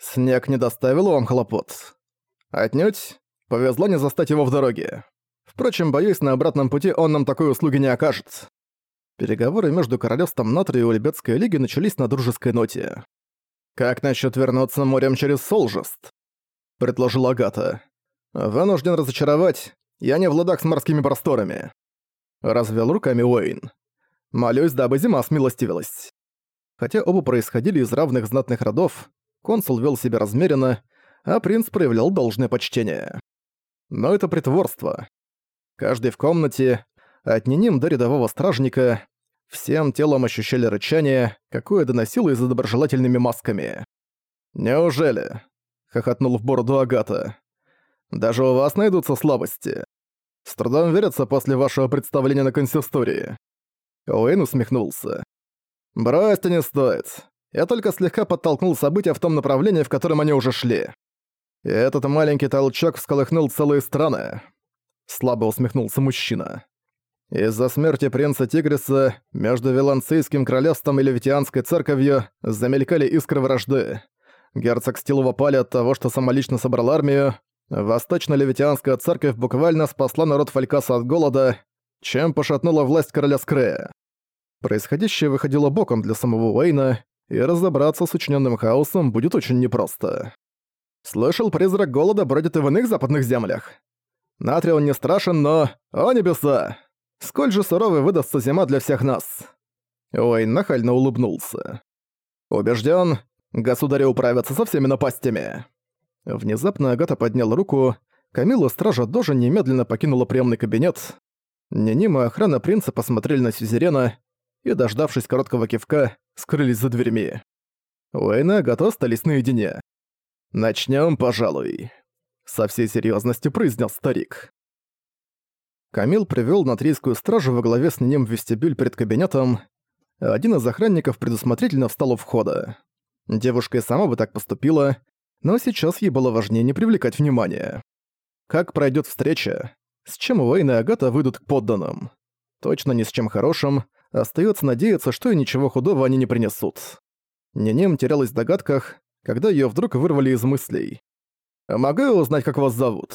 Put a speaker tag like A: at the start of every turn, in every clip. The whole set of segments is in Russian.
A: Снег не доставил вам хлопот? Отнюдь. Повезло не застать его в дороге. Впрочем, боюсь, на обратном пути он нам такой услуги не окажет. Переговоры между Королевством Натри и Ульбетской лиги начались на дружеской ноте. «Как насчет вернуться морем через Солжест?» — предложила Агата. «Вынужден разочаровать. Я не в ладах с морскими просторами». Развел руками Уэйн. «Молюсь, дабы зима смилостивилась». Хотя оба происходили из равных знатных родов, консул вел себя размеренно, а принц проявлял должное почтение. Но это притворство. Каждый в комнате, от неним до рядового стражника, всем телом ощущали рычание, какое доносило из-за доброжелательными масками. «Неужели?» — хохотнул в бороду Агата. «Даже у вас найдутся слабости. С трудом верится после вашего представления на консистории». Уэйн усмехнулся. «Брось-то не стоит. Я только слегка подтолкнул события в том направлении, в котором они уже шли. И этот маленький толчок всколыхнул целые страны». Слабо усмехнулся мужчина. Из-за смерти принца Тигриса между Виланцийским королевством и Левитианской церковью замелькали искры вражды. Герцог Стил в от того, что самолично собрал армию. Восточно-Левитианская церковь буквально спасла народ Фалькаса от голода, чем пошатнула власть короля Скрея. Происходящее выходило боком для самого Уэйна, и разобраться с учиненным хаосом будет очень непросто. Слышал, призрак голода бродит и в иных западных землях. Натрион не страшен, но... О небеса! Сколь же суровой выдастся зима для всех нас!» Уэйн нахально улыбнулся. «Убежден, государи управятся со всеми напастями!» Внезапно Агата подняла руку, Камила стража Дожа немедленно покинула приемный кабинет. Ненима охрана принца посмотрели на Сюзерена и, дождавшись короткого кивка, скрылись за дверьми. Уэйн и Агата остались наедине. «Начнём, пожалуй», — со всей серьёзностью произнес старик. Камил привёл натрийскую стражу во главе с ним в вестибюль перед кабинетом. Один из охранников предусмотрительно встал у входа. Девушка и сама бы так поступила, но сейчас ей было важнее не привлекать внимания. Как пройдёт встреча? С чем Уэйн и Агата выйдут к подданным? Точно ни с чем хорошим. Остаётся надеяться, что и ничего худого они не принесут. Ненем терялась в догадках, когда её вдруг вырвали из мыслей. «Могу я узнать, как вас зовут?»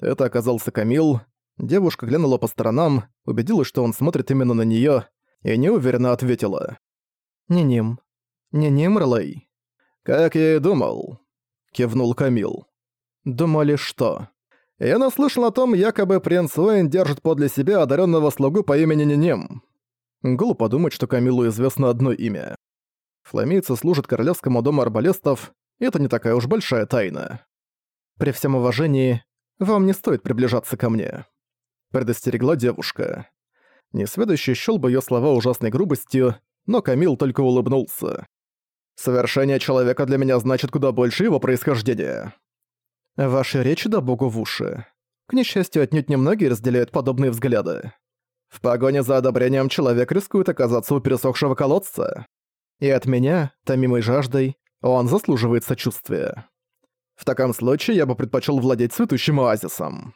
A: Это оказался Камил, Девушка глянула по сторонам, убедилась, что он смотрит именно на неё, и неуверенно ответила. «Не-ним. Не-ним, Рлей». «Как я и думал», — кивнул Камил. «Думали что?» «Я наслышан о том, якобы принц Уэйн держит подле себя одаренного слугу по имени Нинем». Глупо думать, что Камилу известно одно имя. Фламийцы служат королевскому дому арбалестов, и это не такая уж большая тайна. При всем уважении, вам не стоит приближаться ко мне предостерегла девушка. Несведущий счёл бы её слова ужасной грубостью, но Камил только улыбнулся. «Совершение человека для меня значит куда больше его происхождения». «Ваши речи да богу в уши. К несчастью, отнюдь немногие разделяют подобные взгляды. В погоне за одобрением человек рискует оказаться у пересохшего колодца. И от меня, томимой жаждой, он заслуживает сочувствия. В таком случае я бы предпочел владеть цветущим оазисом».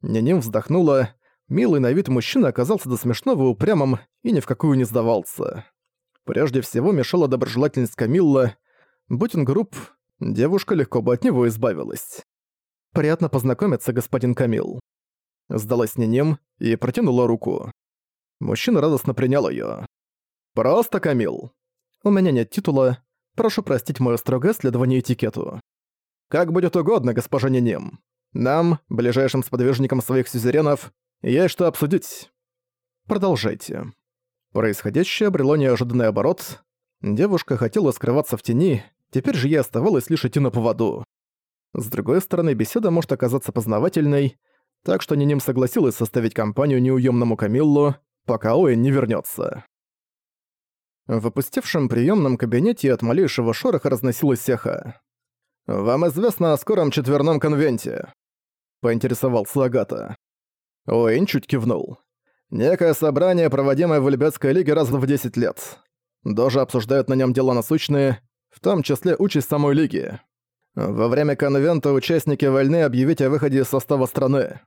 A: Няним вздохнула. Милый на вид мужчина оказался до смешного упрямым и ни в какую не сдавался. Прежде всего мешала доброжелательность Камилла. Будь он груб, девушка легко бы от него избавилась. «Приятно познакомиться, господин Камил». Сдалась Ниним и протянула руку. Мужчина радостно принял её. «Просто Камил. У меня нет титула. Прошу простить моё строгое следование этикету». «Как будет угодно, госпожа Ниним. Нам, ближайшим сподвижникам своих сюзеренов, есть что обсудить. Продолжайте. Происходящее обрело неожиданный оборот. Девушка хотела скрываться в тени, теперь же ей оставалось лишь идти на поводу. С другой стороны, беседа может оказаться познавательной, так что Ниним согласилась составить компанию неуемному Камиллу, пока Оэн не вернется. В опустевшем приемном кабинете от малейшего шороха разносилось эхо. «Вам известно о скором четверном конвенте?» — поинтересовался Агата. Уэйн чуть кивнул. «Некое собрание, проводимое в Ульбетской лиге раз в 10 лет. Дожи обсуждают на нем дела насущные, в том числе участь самой лиги. Во время конвента участники вольны объявить о выходе из состава страны.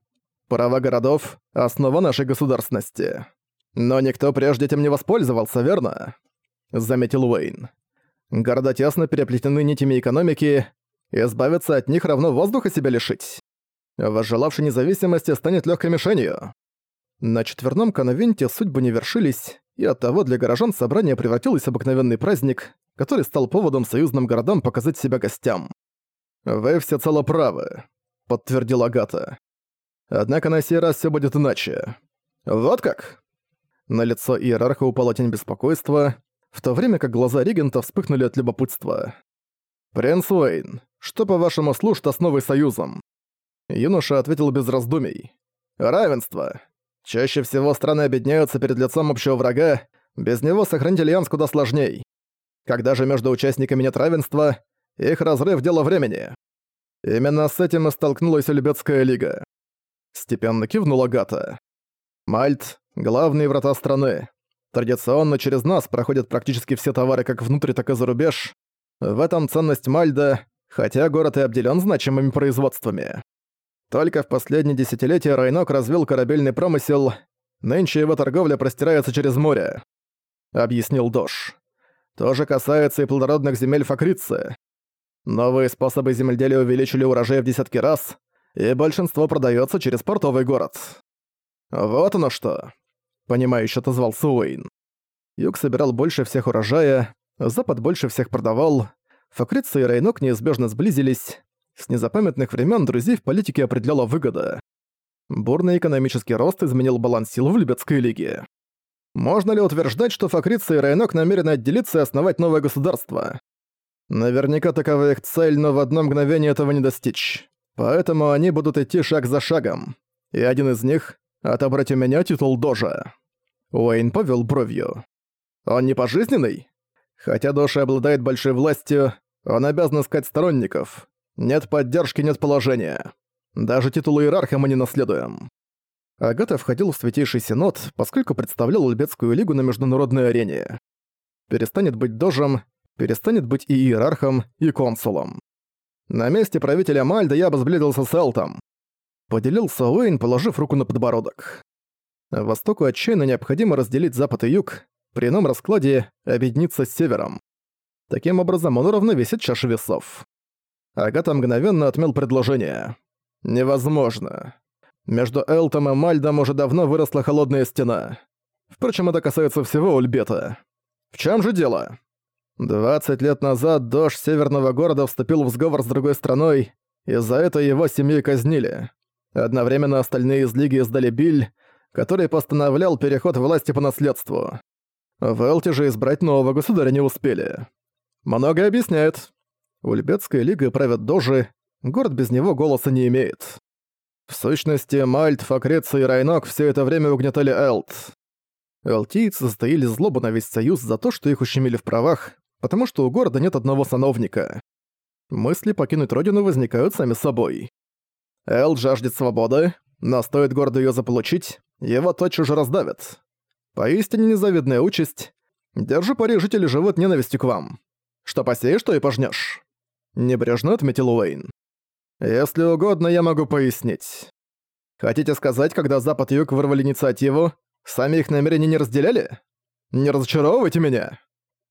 A: Права городов — основа нашей государственности. Но никто прежде этим не воспользовался, верно?» — заметил Уэйн. Города тесно переплетены нитями экономики, избавиться от них равно воздуха себя лишить. Возжелавший независимости станет легкой мишенью. На четверном конвенте судьбы не вершились, и оттого для горожан собрание превратилось в обыкновенный праздник, который стал поводом союзным городам показать себя гостям. «Вы всецело правы», — подтвердил Агата. «Однако на сей раз все будет иначе. Вот как?» На лицо иерарха упала тень беспокойства, в то время как глаза регента вспыхнули от любопытства. «Принц Уэйн, что, по-вашему, служит основой союзом?» Юноша ответил без раздумий. «Равенство. Чаще всего страны объединяются перед лицом общего врага, без него сохранить альянс куда сложней. Когда же между участниками нет равенства, их разрыв – дело времени. Именно с этим и столкнулась Любецкая лига. Степенно кивнула Гата. Мальт – главные врата страны. Традиционно через нас проходят практически все товары как внутрь, так и за рубеж. В этом ценность Мальда, хотя город и обделен значимыми производствами. Только в последние десятилетия Райнок развил корабельный промысел, нынче его торговля простирается через море», — объяснил Дош. «То же касается и плодородных земель Факрицы. Новые способы земледелия увеличили урожай в десятки раз, и большинство продается через портовый город». «Вот оно что!» — понимающе отозвался Уэйн. Юг собирал больше всех урожая, Запад больше всех продавал, Факрица и Райнок неизбежно сблизились, с незапамятных времен друзей в политике определяла выгода. Бурный экономический рост изменил баланс сил в Любецкой лиге. Можно ли утверждать, что Факрица и Райнок намерены отделиться и основать новое государство? Наверняка такова их цель, но в одно мгновение этого не достичь. Поэтому они будут идти шаг за шагом. И один из них — отобрать у меня титул Дожа. Уэйн повел бровью. Он не пожизненный? Хотя Доша обладает большой властью, он обязан искать сторонников. Нет поддержки, нет положения. Даже титул иерарха мы не наследуем. Агата входил в Святейший Синод, поскольку представлял Ульбецкую лигу на международной арене. Перестанет быть дожем, перестанет быть и иерархом, и консулом. На месте правителя Мальда я бы сблизился с Элтом. Поделился Уэйн, положив руку на подбородок. Востоку отчаянно необходимо разделить запад и юг, при ином раскладе объединиться с севером. Таким образом он уравновесит чаши весов. Агата мгновенно отмел предложение. «Невозможно. Между Элтом и Мальдом уже давно выросла холодная стена. Впрочем, это касается всего Ульбета. В чем же дело? 20 лет назад дождь северного города вступил в сговор с другой страной, и за это его семью казнили. Одновременно остальные из Лиги издали Биль, который постановлял переход власти по наследству. В Элте же избрать нового государя не успели. Многое объясняет. Ульбетская лига правят дожи, город без него голоса не имеет. В сущности, Мальт, Факреца и Райнок все это время угнетали Элт. Элтийцы затаили злобу на весь союз за то, что их ущемили в правах, потому что у города нет одного сановника. Мысли покинуть родину возникают сами собой. Элт жаждет свободы, но стоит городу ее заполучить, его тотчас же раздавят. Поистине незавидная участь. Держу пари, жители живут ненавистью к вам. Что посеешь, то и пожнешь. Небрежно отметил Уэйн. «Если угодно, я могу пояснить. Хотите сказать, когда Запад и Юг вырвали инициативу, сами их намерения не разделяли? Не разочаровывайте меня!»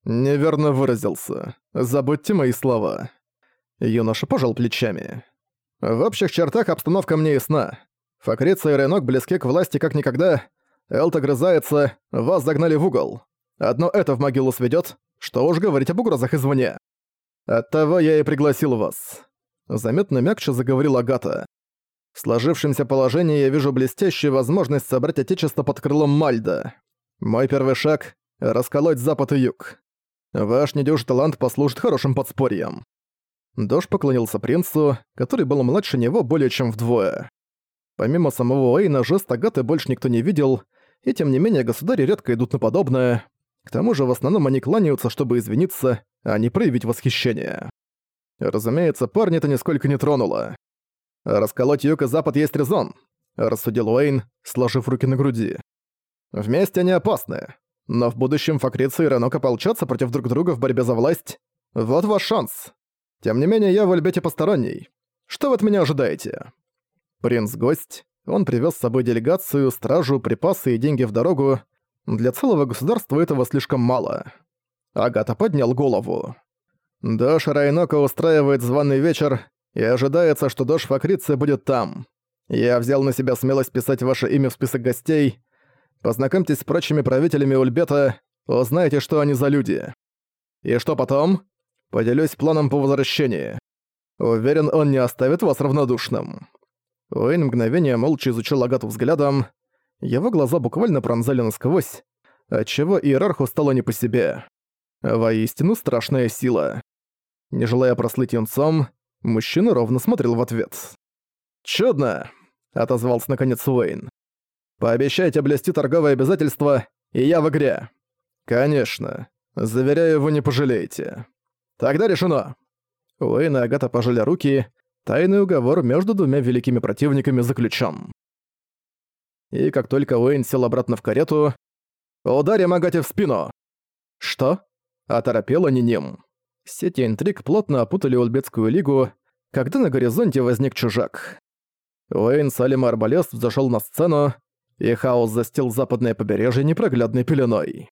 A: Неверно выразился. Забудьте мои слова. Юноша пожал плечами. В общих чертах обстановка мне ясна. Факрица и Ренок близки к власти как никогда. Элт огрызается, вас загнали в угол. Одно это в могилу сведет, что уж говорить об угрозах извне. «Оттого я и пригласил вас», — заметно мягче заговорил Агата. «В сложившемся положении я вижу блестящую возможность собрать Отечество под крылом Мальда. Мой первый шаг — расколоть Запад и Юг. Ваш недюжий талант послужит хорошим подспорьем». Дож поклонился принцу, который был младше него более чем вдвое. Помимо самого Уэйна, жест Агаты больше никто не видел, и тем не менее государи редко идут на подобное. К тому же в основном они кланяются, чтобы извиниться, а не проявить восхищение. Разумеется, парня это нисколько не тронуло. «Расколоть юг и запад есть резон», — рассудил Уэйн, сложив руки на груди. «Вместе они опасны, но в будущем Факрица и Ренок ополчатся против друг друга в борьбе за власть. Вот ваш шанс. Тем не менее, я в Альбете посторонний. Что вы от меня ожидаете?» Принц-гость, он привез с собой делегацию, стражу, припасы и деньги в дорогу. Для целого государства этого слишком мало. Агата поднял голову. Дош Райнока устраивает званый вечер, и ожидается, что Дош Факриция будет там. Я взял на себя смелость писать ваше имя в список гостей. Познакомьтесь с прочими правителями Ульбета, узнаете, что они за люди. И что потом? Поделюсь планом по возвращении. Уверен, он не оставит вас равнодушным». Уэйн мгновение молча изучил Агату взглядом. Его глаза буквально пронзали насквозь, отчего иерарху стало не по себе. Воистину страшная сила. Не желая прослыть юнцом, мужчина ровно смотрел в ответ. «Чудно!» — отозвался наконец Уэйн. «Пообещайте блести торговые обязательства, и я в игре». «Конечно. Заверяю, вы не пожалеете». «Тогда решено». Уэйн и Агата пожали руки, тайный уговор между двумя великими противниками заключен. И как только Уэйн сел обратно в карету, «Ударим Агате в спину!» «Что?» — оторопела Ниним. Сети интриг плотно опутали Ульбецкую лигу, когда на горизонте возник чужак. Уэйн Салим Арбалест взошел на сцену, и хаос застил западное побережье непроглядной пеленой.